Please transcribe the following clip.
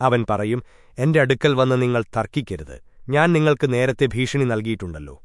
അവൻ പറയും എന്റെ അടുക്കൽ വന്ന് നിങ്ങൾ തർക്കിക്കരുത്. ഞാൻ നിങ്ങൾക്ക് നേരത്തെ ഭീഷണി നൽകിയിട്ടുണ്ടല്ലോ.